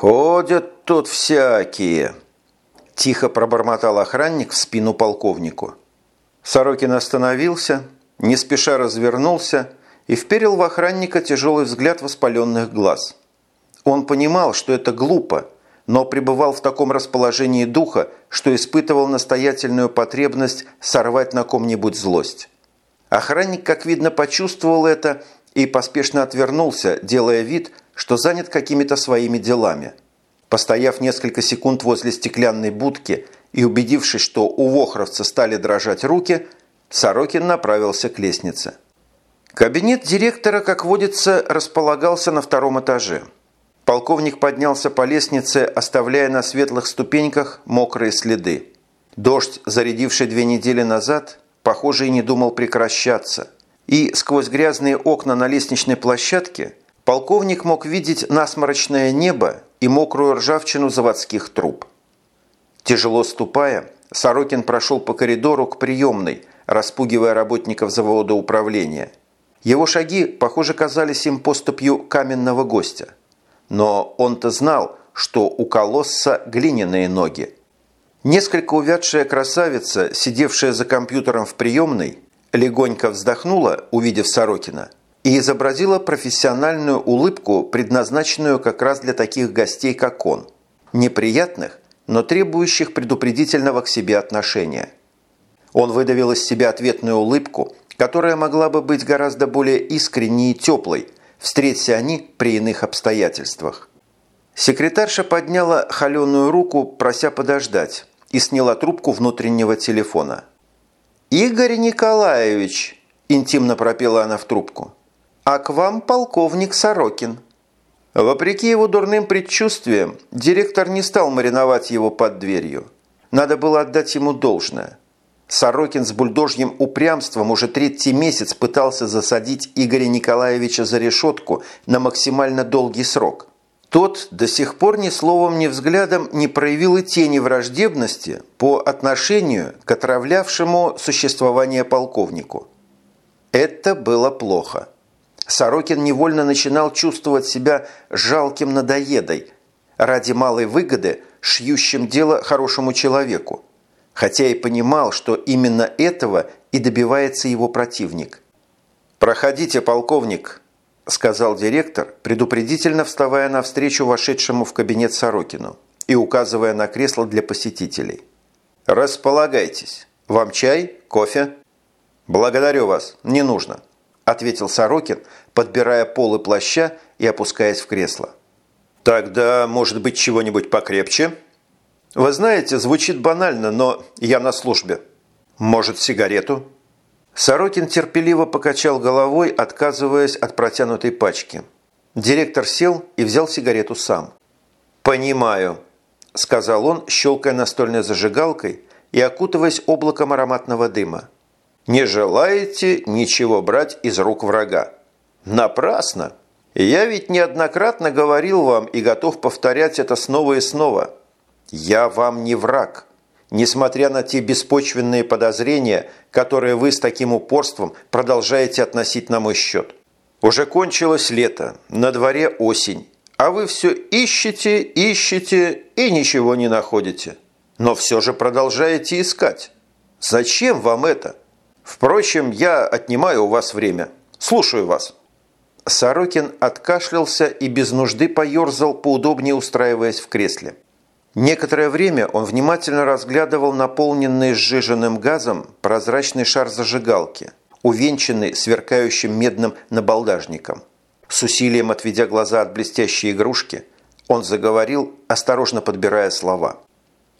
«Ходят тут всякие», – тихо пробормотал охранник в спину полковнику. Сорокин остановился, не спеша развернулся и вперил в охранника тяжелый взгляд воспаленных глаз. Он понимал, что это глупо, но пребывал в таком расположении духа, что испытывал настоятельную потребность сорвать на ком-нибудь злость. Охранник, как видно, почувствовал это и поспешно отвернулся, делая вид, что занят какими-то своими делами. Постояв несколько секунд возле стеклянной будки и убедившись, что у Вохровца стали дрожать руки, Сорокин направился к лестнице. Кабинет директора, как водится, располагался на втором этаже. Полковник поднялся по лестнице, оставляя на светлых ступеньках мокрые следы. Дождь, зарядивший две недели назад, похоже, и не думал прекращаться. И сквозь грязные окна на лестничной площадке полковник мог видеть насморочное небо и мокрую ржавчину заводских труб. Тяжело ступая, Сорокин прошел по коридору к приемной, распугивая работников завода управления. Его шаги, похоже, казались им поступью каменного гостя. Но он-то знал, что у колосса глиняные ноги. Несколько увядшая красавица, сидевшая за компьютером в приемной, легонько вздохнула, увидев Сорокина, и изобразила профессиональную улыбку, предназначенную как раз для таких гостей, как он. Неприятных, но требующих предупредительного к себе отношения. Он выдавил из себя ответную улыбку, которая могла бы быть гораздо более искренней и теплой, встреться они при иных обстоятельствах. Секретарша подняла холеную руку, прося подождать, и сняла трубку внутреннего телефона. «Игорь Николаевич!» – интимно пропела она в трубку. «А к вам полковник Сорокин». Вопреки его дурным предчувствиям, директор не стал мариновать его под дверью. Надо было отдать ему должное – Сорокин с бульдожьим упрямством уже третий месяц пытался засадить Игоря Николаевича за решетку на максимально долгий срок. Тот до сих пор ни словом, ни взглядом не проявил и тени враждебности по отношению к отравлявшему существование полковнику. Это было плохо. Сорокин невольно начинал чувствовать себя жалким надоедой, ради малой выгоды, шьющим дело хорошему человеку хотя и понимал, что именно этого и добивается его противник. «Проходите, полковник», – сказал директор, предупредительно вставая навстречу вошедшему в кабинет Сорокину и указывая на кресло для посетителей. «Располагайтесь. Вам чай? Кофе?» «Благодарю вас. Не нужно», – ответил Сорокин, подбирая полы плаща и опускаясь в кресло. «Тогда, может быть, чего-нибудь покрепче?» Вы знаете, звучит банально, но я на службе. Может, сигарету? Сорокин терпеливо покачал головой, отказываясь от протянутой пачки. Директор сел и взял сигарету сам. «Понимаю», – сказал он, щелкая настольной зажигалкой и окутываясь облаком ароматного дыма. «Не желаете ничего брать из рук врага?» «Напрасно! Я ведь неоднократно говорил вам и готов повторять это снова и снова. «Я вам не враг, несмотря на те беспочвенные подозрения, которые вы с таким упорством продолжаете относить на мой счет. Уже кончилось лето, на дворе осень, а вы все ищете, ищете и ничего не находите. Но все же продолжаете искать. Зачем вам это? Впрочем, я отнимаю у вас время. Слушаю вас». Сорокин откашлялся и без нужды поерзал, поудобнее устраиваясь в кресле. Некоторое время он внимательно разглядывал наполненный сжиженным газом прозрачный шар зажигалки, увенчанный сверкающим медным набалдажником. С усилием отведя глаза от блестящей игрушки, он заговорил, осторожно подбирая слова.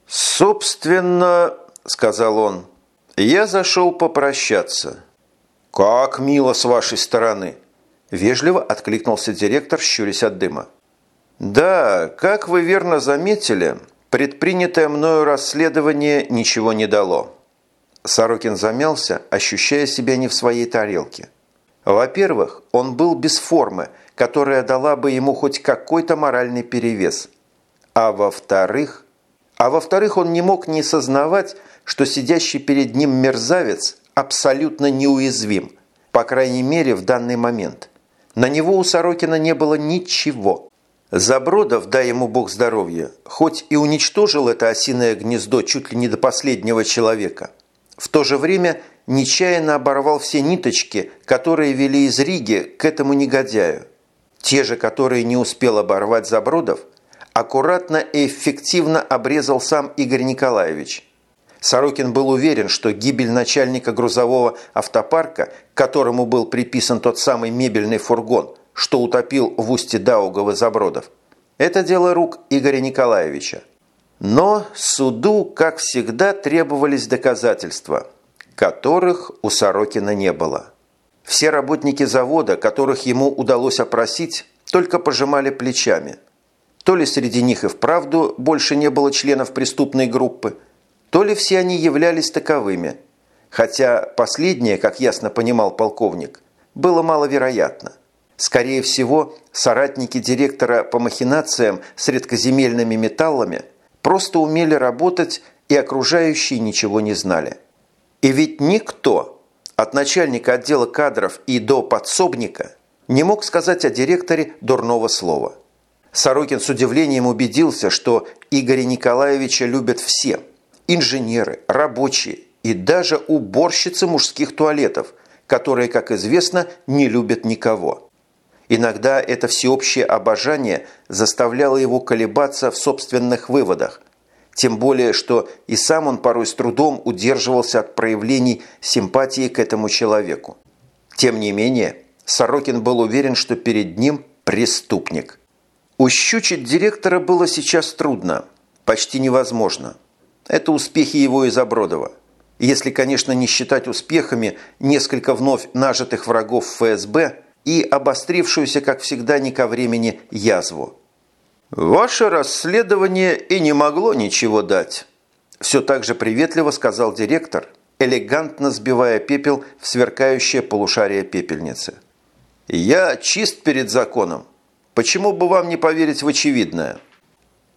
«Собственно, — сказал он, — я зашел попрощаться». «Как мило с вашей стороны!» – вежливо откликнулся директор, щурясь от дыма. Да, как вы верно заметили, предпринятое мною расследование ничего не дало. Сорокин замялся, ощущая себя не в своей тарелке. Во-первых, он был без формы, которая дала бы ему хоть какой-то моральный перевес. А во-вторых, а во-вторых, он не мог не сознавать, что сидящий перед ним мерзавец абсолютно неуязвим, по крайней мере в данный момент. На него у Сорокина не было ничего – Забродов, дай ему бог здоровья, хоть и уничтожил это осиное гнездо чуть ли не до последнего человека, в то же время нечаянно оборвал все ниточки, которые вели из Риги к этому негодяю. Те же, которые не успел оборвать Забродов, аккуратно и эффективно обрезал сам Игорь Николаевич. Сорокин был уверен, что гибель начальника грузового автопарка, которому был приписан тот самый мебельный фургон, что утопил в устье Даугова Забродов. Это дело рук Игоря Николаевича. Но суду, как всегда, требовались доказательства, которых у Сорокина не было. Все работники завода, которых ему удалось опросить, только пожимали плечами. То ли среди них и вправду больше не было членов преступной группы, то ли все они являлись таковыми. Хотя последнее, как ясно понимал полковник, было маловероятно. Скорее всего, соратники директора по махинациям с редкоземельными металлами просто умели работать и окружающие ничего не знали. И ведь никто, от начальника отдела кадров и до подсобника, не мог сказать о директоре дурного слова. Сорокин с удивлением убедился, что Игоря Николаевича любят все – инженеры, рабочие и даже уборщицы мужских туалетов, которые, как известно, не любят никого – Иногда это всеобщее обожание заставляло его колебаться в собственных выводах, тем более, что и сам он порой с трудом удерживался от проявлений симпатии к этому человеку. Тем не менее, Сорокин был уверен, что перед ним преступник. Ущучить директора было сейчас трудно, почти невозможно. Это успехи его и Забродова. Если, конечно, не считать успехами несколько вновь нажитых врагов ФСБ – и обострившуюся, как всегда, не ко времени язву. «Ваше расследование и не могло ничего дать», – все так же приветливо сказал директор, элегантно сбивая пепел в сверкающее полушарие пепельницы. «Я чист перед законом. Почему бы вам не поверить в очевидное?»